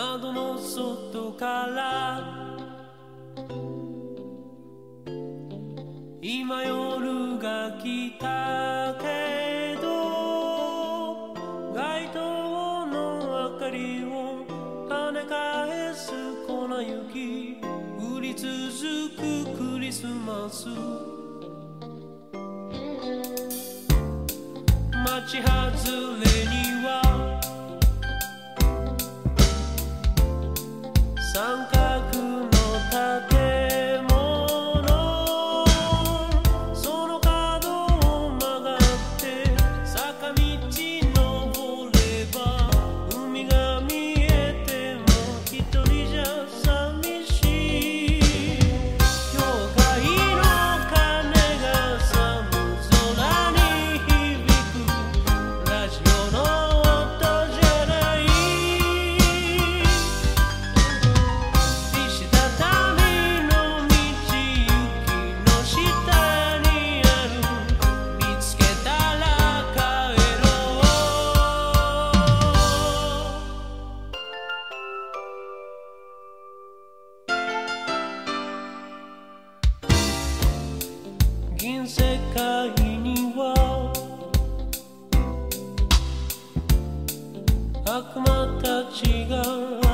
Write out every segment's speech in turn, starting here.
窓の外から。今夜が来たけど街灯の明かりを跳ね返す粉雪。降り続くクリスマス。街外れには sangka 界には悪魔たちが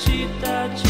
agita